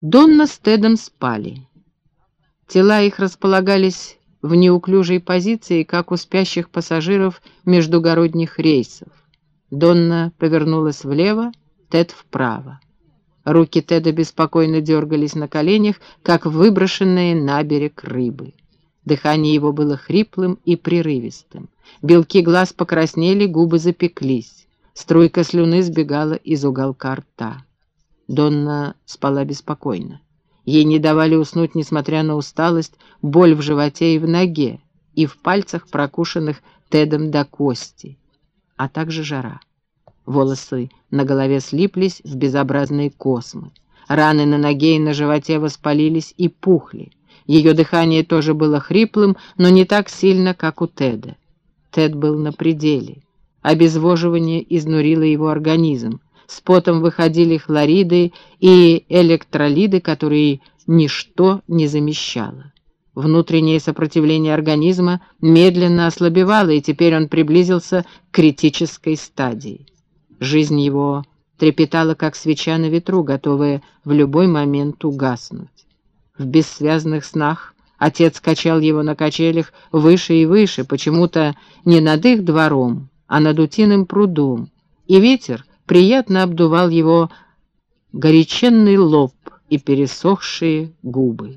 Донна с Тедом спали. Тела их располагались в неуклюжей позиции, как у спящих пассажиров междугородних рейсов. Донна повернулась влево, Тед вправо. Руки Теда беспокойно дергались на коленях, как выброшенные на берег рыбы. Дыхание его было хриплым и прерывистым. Белки глаз покраснели, губы запеклись. Струйка слюны сбегала из уголка рта. Донна спала беспокойно. Ей не давали уснуть, несмотря на усталость, боль в животе и в ноге, и в пальцах, прокушенных Тедом до кости, а также жара. Волосы на голове слиплись в безобразные космы. Раны на ноге и на животе воспалились и пухли. Ее дыхание тоже было хриплым, но не так сильно, как у Теда. Тед был на пределе. Обезвоживание изнурило его организм. С потом выходили хлориды и электролиды, которые ничто не замещало. Внутреннее сопротивление организма медленно ослабевало, и теперь он приблизился к критической стадии. Жизнь его трепетала, как свеча на ветру, готовая в любой момент угаснуть. В бессвязных снах отец качал его на качелях выше и выше, почему-то не над их двором, а над утиным прудом, и ветер приятно обдувал его горяченный лоб и пересохшие губы.